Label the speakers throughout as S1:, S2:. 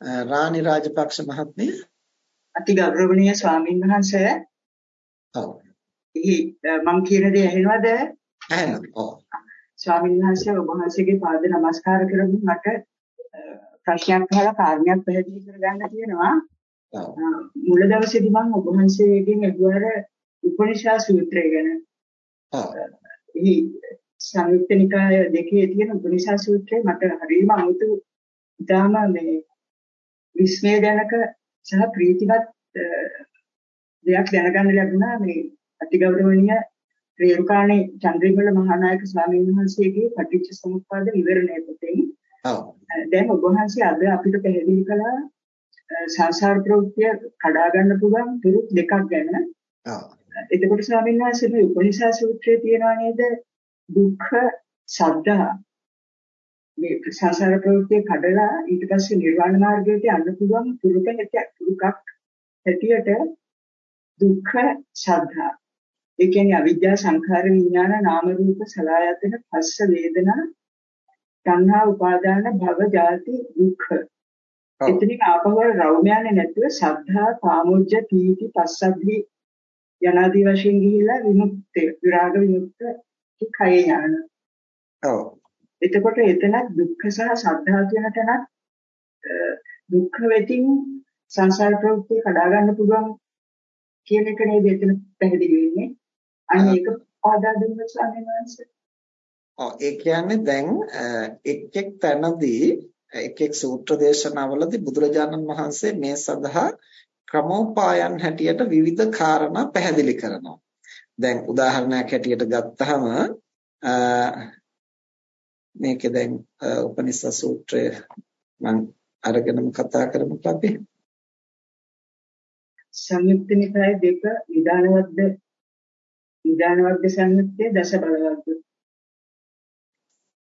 S1: රාණි රාජපක්ෂ මහත්මිය.
S2: අති ගෞරවනීය ස්වාමීන් වහන්සේ.
S1: ඔව්.
S2: මම කියන දේ ඇහෙනවද?
S1: ඇහෙනවා. ඔව්.
S2: ස්වාමීන් වහන්සේ ඔබ වහන්සේගේ පාද නමස්කාර කරමින් මට ප්‍රශ්නයක් අහලා කාරණයක් පැහැදිලි කරගන්න තියෙනවා. මුල දවසේදී මම ඔබ වහන්සේගෙන් අහුවර උපනිෂා සූත්‍රය ගැන.
S1: ඔව්.
S2: සංයුක්ත නිකාය දෙකේ තියෙන උපනිෂා සූත්‍රය මට හරියම අමුතු ඉතාම මේ විස්මයජනක සහ ප්‍රීතිමත් දෙයක් දැනගන්න ලැබුණා. මේ අතිගෞරවනීය රේරුකාණේ චන්ද්‍රීමල මහානායක ස්වාමීන් වහන්සේගේ පටිච්ච සමුප්පාද විවරණය පොතෙන්
S1: ඔව්.
S2: දැන් ඔබ වහන්සේ අද අපිට පැහැදිලි කළා සංසාර ප්‍රවෘත්තිය කඩා ගන්න පුළුවන් තුරුත් දෙකක් ගැන.
S1: ඔව්.
S2: එතකොට ස්වාමීන් වහන්සේ මේ උපනිෂා සූත්‍රයේ තියෙනවා නේද? දුක්ඛ සද්ධා මේ සංසාර ප්‍රවෘත්තිය කඩලා ඊට පස්සේ නිර්වාණ මාර්ගයට යන්න පුළුවන් තුරුක තුරුකක් හැටියට දුක්ඛ සද්ධා ඒ කියන්නේ අවිද්‍යා සංඛාර විඥාන නාම රූප සලආයතන පස්ස වේදනා තණ්හා උපාදාන භව ජාති දුක්ඛ එතනින් ආපහු රෞම්‍යන්නේ නැතුව සද්ධා පාමුජ්ජ තීති පස්සද්ධි යනාදී වශයෙන් ගිහිලා විමුක්තිය විරාග විමුක්ත කය ඥාන.
S1: ඔව්.
S2: එතකොට එතන දුක්ඛ සහ සද්ධා කියන තැනත් දුක්ඛ වෙතින් සංසාර ප්‍රවෘත්ති කඩා ගන්න පුළුවන් කියන එක නේද එතන පැහැදිලි වෙන්නේ. අන්න ඒක ආදා දුන්න ස්වාමීන් වහන්සේ.
S1: ඔව් ඒ කියන්නේ දැන් එක් එක් තැනදී එක් එක් සූත්‍ර දේශනාවලදී බුදුරජාණන් වහන්සේ මේ සඳහා ක්‍රමෝපායන් හැටියට විවිධ කාරණා පැහැදිලි කරනවා. දැන් උදාහරණයක් හැටියට ගත්තහම මේකේ දැන් උපනිෂ සූත්‍රය මම අරගෙනම කතා කරමුකෝ අපි
S2: සංයුක්ත නිකාය දෙක නිදානවද්ද නිදානවද්ද සංයුත්තේ දස බලවද්ද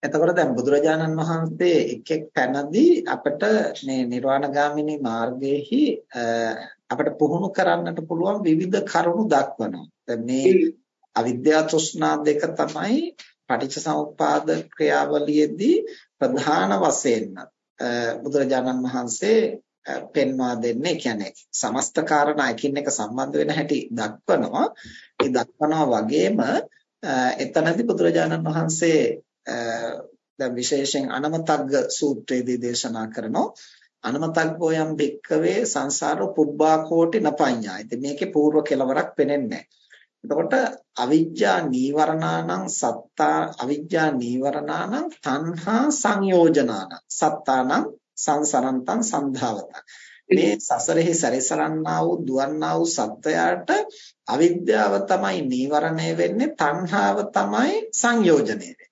S1: එතකොට දැන් බුදුරජාණන් වහන්සේ එක් එක් තැනදී අපිට මේ නිර්වාණගාමිනී මාර්ගයේහි අපිට පුහුණු කරන්නට පුළුවන් විවිධ කරුණු දක්වනවා. දැන් මේ අවිද්‍යා තෘෂ්ණා දෙක තමයි පටිච්චසමුප්පාද ක්‍රියාවලියේදී ප්‍රධාන වශයෙන් බුදුරජාණන් වහන්සේ පෙන්වා දෙන්නේ කියන්නේ සමස්ත කාරණා එකින් එක සම්බන්ධ වෙන හැටි දක්වනවා. ඒ දක්වනවා වගේම එතනදී බුදුරජාණන් වහන්සේ දැන් විශේෂයෙන් අනමතග්ග සූත්‍රයේදී දේශනා කරනවා අනමතග්ගෝ යම් භික්කවේ සංසාරෝ පුබ්බා කෝටි නපඤ්ඤා. ඉතින් මේකේ పూర్ව කෙලවරක් පෙනෙන්නේ එතකොට අවිජ්ජා නීවරණානං සත්තා අවිජ්ජා නීවරණානං තණ්හා සංයෝජනානං සත්තානං සංසරන්තං සන්ධාවතං මේ සසරෙහි සැරිසරන්නා වූ දුවන්නා වූ සත්වයාට අවිද්‍යාව තමයි නීවරණය වෙන්නේ තණ්හාව තමයි සංයෝජනය වෙන්නේ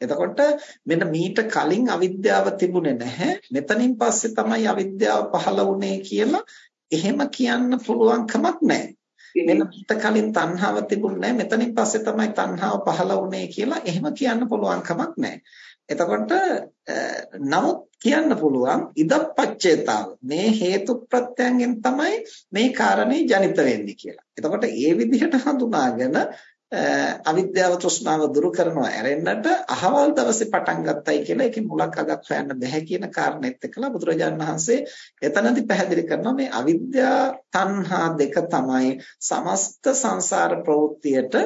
S1: එතකොට මෙන්න මීට කලින් අවිද්‍යාව තිබුණේ නැහැ. මෙතනින් පස්සේ තමයි අවිද්‍යාව පහළ වුණේ කියලා එහෙම කියන්න පුළුවන් කමක් නැහැ. මෙන්න මීට කලින් තණ්හාව තිබුණේ නැහැ. මෙතනින් පස්සේ තමයි තණ්හාව පහළ වුණේ කියලා එහෙම කියන්න පුළුවන් කමක් නැහැ. එතකොට නමුත් කියන්න පුළුවන් ඉදප්පච්චේතාව මේ හේතු ප්‍රත්‍යයෙන් තමයි මේ කාරණේ ජනිත වෙන්නේ කියලා. එතකොට ඒ විදිහට හඳුනාගෙන අවිද්‍යාව තෘෂ්ණාව දුරු කරනවා ඇරෙන්නට අහවල් දවසේ පටන් ගත්තයි කියලා ඒකේ මුලක් අගක් හොයන්න බෑ කියන කාරණෙත් එක්කලා බුදුරජාණන් වහන්සේ එතනදි පැහැදිලි කරනවා මේ අවිද්‍යා තණ්හා දෙක තමයි සමස්ත සංසාර ප්‍රවෘත්තියට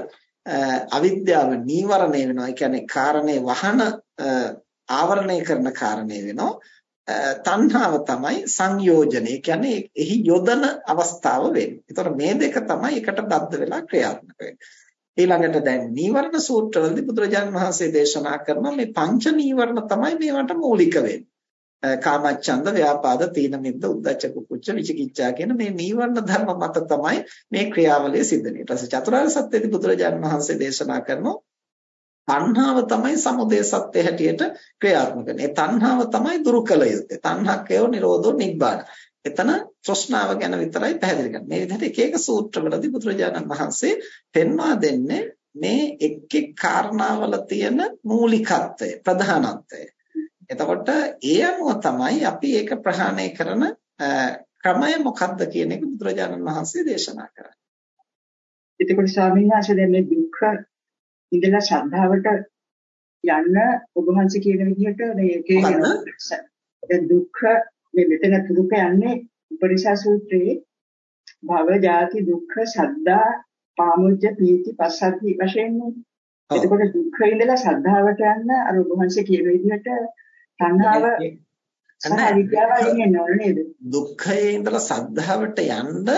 S1: අවිද්‍යාව නීවරණය වෙනවා ඒ කියන්නේ කාරණේ වහන ආවරණය කරන කාරණේ වෙනවා තණ්හාව තමයි සංයෝජනය කියන්නේ එහි යොදන අවස්ථාව වෙන්නේ. ඒතකොට මේ දෙක තමයි එකට බද්ධ වෙලා ක්‍රියාත්මක වෙන්නේ. ඊළඟට දැන් නීවරණ සූත්‍රවලදී බුදුරජාණන් වහන්සේ දේශනා කරන මේ පංච නීවරණ තමයි මේවට මූලික වෙන්නේ. කාමච්ඡන්ද, ව්‍යාපාද, තීන මිද්ද, උද්ධච්ච කුච්ච, විචිකිච්ඡා කියන මේ නීවරණ ධර්ම මත තමයි මේ ක්‍රියාවලිය සිද්ධ වෙන්නේ. ඊට පස්සේ චතුරාර්ය සත්‍යයේදී බුදුරජාණන් වහන්සේ දේශනා කරනවා තණ්හාව තමයි සමුදය සත්‍ය හැටියට ක්‍රියාත්මක වෙන්නේ. ඒ තණ්හාව තමයි දුරු කළ යුත්තේ. තණ්හක්කයෝ නිරෝධෝ නිබ්බාන. එතන තෘෂ්ණාව ගැන විතරයි පැහැදිලි කරන්නේ. මේ විදිහට එක එක සූත්‍රවලදී බුදුරජාණන් වහන්සේ පෙන්වා දෙන්නේ මේ එක් එක් කාරණාවල තියෙන මූලිකත්වය, ප්‍රධානත්වය. එතකොට ඒ අනුව තමයි අපි ඒක ප්‍රහාණය කරන ක්‍රමය මොකක්ද කියන එක බුදුරජාණන් වහන්සේ දේශනා කරන්නේ.
S2: එතකොට ස්වාමීන් වහන්සේ දැන් මේ දුක්ඛ ඉඳලා ශ්‍රද්ධාවට යන්න ඔබ වහන්සේ කියන විදිහට මේකේ දුක්ඛ මේ මෙතන තුරුක යන්නේ උපරිසා සූත්‍රයේ භව ජාති දුක්ඛ සද්දා පාමුජ්ජ පීති පස්සද්ධි වශයෙන්නේ. එතකොට දුක්ඛ ඉඳලා සද්ධාවට යන්න අර වහන්සේ කියන විදිහට තණ්හාව සහ විද්‍යාව එන්නේ නෝන නේද?
S1: දුක්ඛයේ ඉඳලා සද්ධාවට යන්න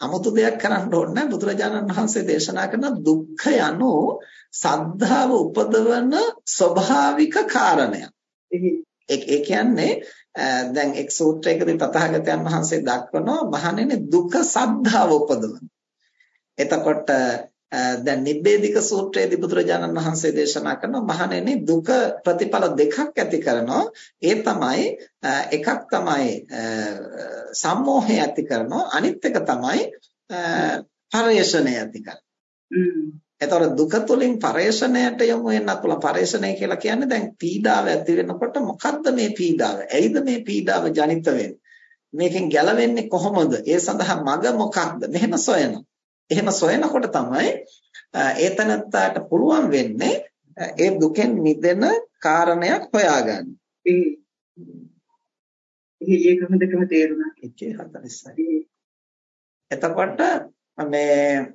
S1: 아무තු දෙයක් කරන්න ඕනේ නැහැ. බුදුරජාණන් වහන්සේ දේශනා කරන දුක්ඛ යනු සද්ධාව උපදවන ස්වභාවික කාරණයක්. ඒ කියන්නේ දැන් එක් සූත්‍රයකදී තථාගතයන් වහන්සේ දක්වනවා මහණෙනි දුක සද්ධාව උපදවන. එතකොට දැන් නිබ්බේධික සූත්‍රයේදී බුදුරජාණන් වහන්සේ දේශනා කරනවා මහණෙනි දුක ප්‍රතිඵල දෙකක් ඇති කරනවා. ඒ තමයි එකක් තමයි සම්මෝහය ඇති කරනවා. අනිත් එක තමයි පරේෂණය ඇති කරනවා. එතකොට දුක තුලින් පරේෂණයට යමු වෙන්නත් පුළුවන් පරේෂණය කියලා කියන්නේ දැන් පීඩාව ඇති වෙනකොට මොකද්ද මේ පීඩාව ඇයිද මේ පීඩාව ජනිත වෙන්නේ මේකෙන් ගැලවෙන්නේ කොහොමද ඒ සඳහා මඟ මොකක්ද මෙහෙම සොයනවා එහෙම සොයනකොට තමයි ඒතනත්තාට පුළුවන් වෙන්නේ ඒ දුකෙන් මිදෙන කාරණයක් හොයාගන්න.
S2: ඒක හොඳටම තේරුණා.
S1: ඒකේ 40යි. එතකොට මේ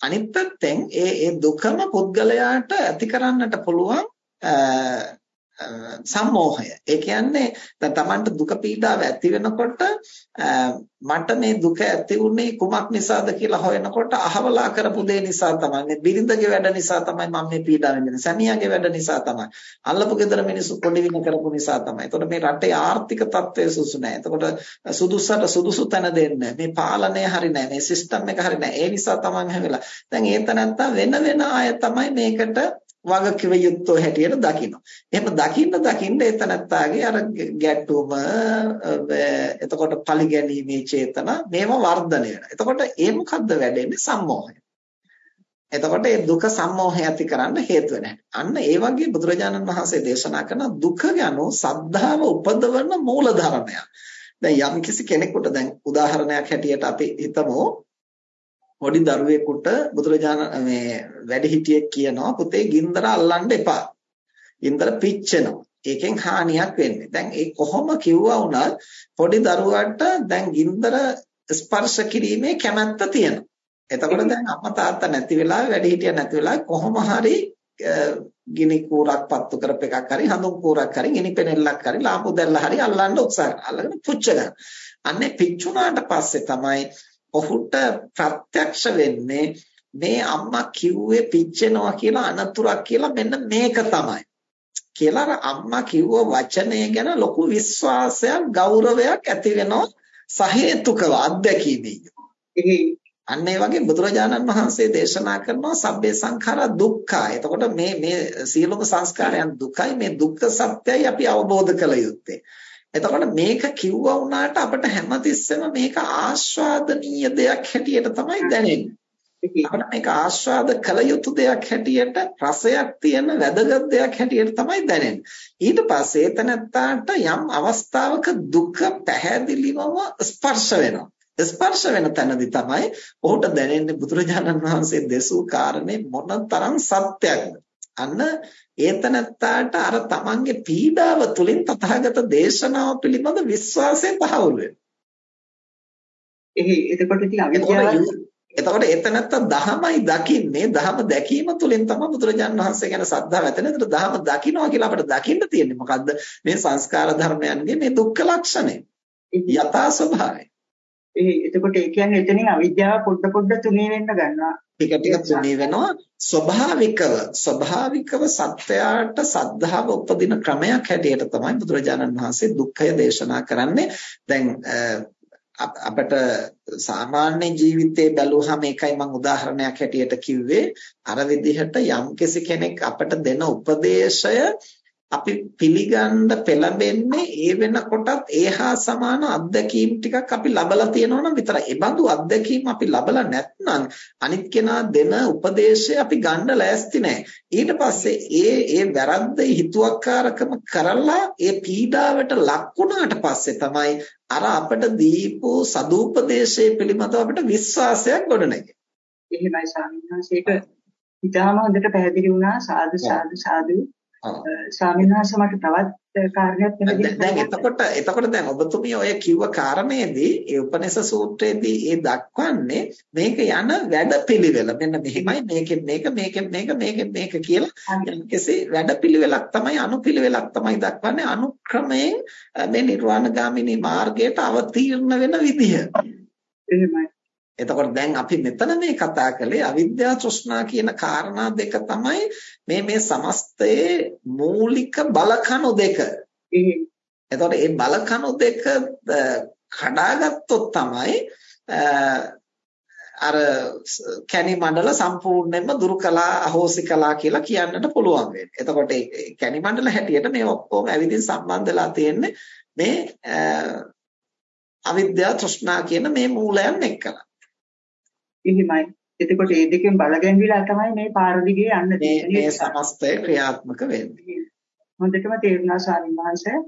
S1: අනිත් පැත්තෙන් ඒ ඒ දුකම පුද්ගලයාට ඇති කරන්නට පුළුවන් සම්මෝහය. ඒ කියන්නේ දැන් Tamanට දුක පීඩාව ඇති වෙනකොට මට මේ දුක ඇති වුනේ කුමක් නිසාද කියලා හොයනකොට අහවලා කරපු දේ නිසා තමයි. මේ බිරිඳගේ වැඩ නිසා තමයි මම මේ පීඩාව විඳින්නේ. සැමියාගේ වැඩ නිසා තමයි. අල්ලපු ගෙදර මිනිස්සු පොඩි වින කරපු නිසා තමයි. එතකොට මේ රටේ ආර්ථික තත්ත්වය සුසු නැහැ. එතකොට සුදුසුට සුදුසු තැන දෙන්නේ මේ පාලනය හරි නැහැ. මේ සිස්ටම් එක හරි නැහැ. ඒ නිසා තමයි හැමෙලා. දැන් ඒ තැනත්තා වෙන වෙන අය තමයි මේකට වගකිව යුත්තෝ හැටියට දකිනවා. එහෙම දකින්න දකින්න එතනත්තාගේ අර ගැටුම එතකොට පරිගැනීමේ චේතන මේව වර්ධනය වෙනවා. එතකොට ඒ මොකද්ද වැඩෙන්නේ සම්මෝහය. එතකොට ඒ දුක සම්මෝහය ඇති කරන්න හේතු අන්න ඒ වගේ බුදුරජාණන් වහන්සේ දේශනා කරන දුක යනු සද්ධාව උපදවන මූල ධර්මයක්. දැන් යම් කිසි කෙනෙකුට දැන් උදාහරණයක් හැටියට අපි හිතමු පොඩි දරුවෙකුට බුදුරජාණන් මේ වැඩිහිටියෙක් කියනවා පුතේ ගින්දර අල්ලන්න එපා. ගින්දර පිච්චෙනවා. ඒකෙන් හානියක් වෙන්නේ. දැන් ඒ කොහොම කිව්වා වුණත් පොඩි දරුවාට දැන් ගින්දර ස්පර්ශ කිරීමේ කැමැත්ත තියෙනවා. එතකොට දැන් අම්මා තාත්තා නැති වෙලාවේ වැඩිහිටිය නැති වෙලාවේ කොහොම හරි ගිනි කූරක් පත්තු කරප එකක් හරි හඳුන් කූරක් හරි ගිනි පෙනෙල්ලක් හරි ලාම්පු දැල්ල හරි අල්ලන්න උත්සාහ කරනවා. අල්ලගෙන පුච්ච ගන්න. අන්නේ පිච්චුණාට පස්සේ තමයි ඔහුට ප්‍රත්‍යක්ෂ වෙන්නේ මේ අම්මා කිව්වේ පිච්චෙනවා කියලා අනතුරක් කියලා මෙන්න මේක තමයි. කියලා අම්මා කිව්ව වචනය ගැන ලොකු විශ්වාසයක් ගෞරවයක් ඇති වෙනවා සහේතුකව අත්දැකීමෙන්. අන්න ඒ වගේ බුදුරජාණන් වහන්සේ දේශනා කරනවා සබ්බේ සංඛාරා දුක්ඛා. එතකොට මේ මේ සියලුම සංස්කාරයන් දුකයි මේ දුක්ඛ සත්‍යයි අපි අවබෝධ කළ යුත්තේ. එතකොට මේක කිව්වා වුණාට අපිට හැමතිස්සෙම මේක ආස්වාදනීය දෙයක් හැටියට තමයි දැනෙන්නේ. අපිට මේක ආස්වාද කළ යුතු දෙයක් හැටියට රසයක් තියෙන වැදගත් දෙයක් හැටියට තමයි දැනෙන්නේ. ඊට පස්සේ එතනත්තාට යම් අවස්ථාවක දුක පැහැදිලිවම ස්පර්ශ වෙනවා. ස්පර්ශ වෙන තැනදී තමයි ඔහුට දැනෙන්නේ බුදුරජාණන් වහන්සේ දෙසූ කාරණේ මොනතරම් සත්‍යක්ද. අන්න ඒතනත්තාට අර තමන්ගේ පීඩාව තුළින් තථාගත දේශනාව පිළිබඳ විශ්වාසය පහවුරු වෙනවා.
S2: එහේ එතකොට
S1: එතකොට එතනත්ත දහමයි දකින්නේ දහම දැකීම තුළින් තමයි බුදුරජාණන් වහන්සේ ගැන සද්ධාව ඇතන. ඒතර දහම දකින්නවා කියලා අපිට දකින්න තියෙන්නේ මොකද්ද? මේ සංස්කාර ධර්මයන්ගේ මේ දුක්ඛ ලක්ෂණය. යථා ස්වභාවය.
S2: එතකොට ඒ කියන්නේ එතනින් අවිද්‍යාව පොඩ පොඩ තුනී වෙන්න ගන්නවා.
S1: ටික ටික තුනී වෙනවා ස්වභාවිකව ස්වභාවිකව සත්‍යයට සද්ධාව උපදින ක්‍රමයක් හැටියට තමයි බුදුරජාණන් වහන්සේ දුක්ඛය දේශනා කරන්නේ. දැන් අපිට සාමාන්‍ය ජීවිතේ බැලුවහම ඒකයි මම උදාහරණයක් හැටියට කිව්වේ අර විදිහට යම්කිසි කෙනෙක් අපට දෙන උපදේශය අපි පිළිගන්න පෙළඹෙන්නේ ඒ වෙනකොටත් ඒහා සමාන අත්දැකීම් ටිකක් අපි ලබලා තියෙනවා නම් විතරයි. ඒ බඳු අත්දැකීම් අපි ලබලා නැත්නම් අනිත් කෙනා දෙන උපදේශය අපි ගන්න ලෑස්ති නැහැ. ඊට පස්සේ ඒ ඒ වැරද්ද හිතුවක්කාරකම කරලා ඒ පීඩාවට ලක් වුණාට පස්සේ තමයි අර අපට දීපු සදුපදේශයේ පිළිබඳව අපිට විශ්වාසයක් ගොඩනැගෙන්නේ.
S2: එහෙමයි ස්වාමීන් වහන්සේ ඒක ඉතාම හොඳට පැහැදිලි වුණා සාදු සාදු සාදු ස්වාමීන් වහන්සේ මට තවත් කාරණයක්
S1: වෙන දැන් එතකොට එතකොට දැන් ඔබතුමිය ඔය කිව්ව කාරණේදී ඒ උපනිෂ සූත්‍රයේදී ඒ දක්වන්නේ මේක යන වැඩපිළිවෙල. මෙන්න මෙහිමයි මේකෙන් මේක මේකෙන් මේක මේකෙන් මේක කියලා කෙසේ වැඩපිළිවෙලක් තමයි අනුපිළිවෙලක් තමයි දක්වන්නේ. අනුක්‍රමයෙන් මේ නිර්වාණගාමිනී මාර්ගයට අවතීර්ණ වෙන විදිහ
S2: එහෙමයි
S1: එතකොට දැන් අපි මෙතන මේ කතා කළේ අවිද්‍යා තෘෂ්ණා කියන කාරණා දෙක තමයි මේ මේ සමස්තයේ මූලික බලකණු දෙක. එතකොට මේ බලකණු දෙක කඩාගත්තොත් තමයි අර කැණි මණ්ඩල සම්පූර්ණයෙන්ම දුරු කළා අහෝසි කළා කියලා කියන්නට පුළුවන් වෙන්නේ. එතකොට ඒ කැණි මණ්ඩල හැටියට මේ ඔක්කොම ඇවිදින් සම්බන්ධ වෙලා තියෙන්නේ මේ අවිද්‍යා තෘෂ්ණා කියන මේ මූලයන් එක්කලා.
S2: එහෙමයි. එතකොට මේ දෙකෙන් බලගැන්විලා තමයි මේ පාර දිගේ යන්න
S1: තියෙන්නේ. මේ සමස්තය ක්‍රියාත්මක වෙන්නේ.
S2: හොඳටම තේරුණා ස්වාමීන් වහන්සේ.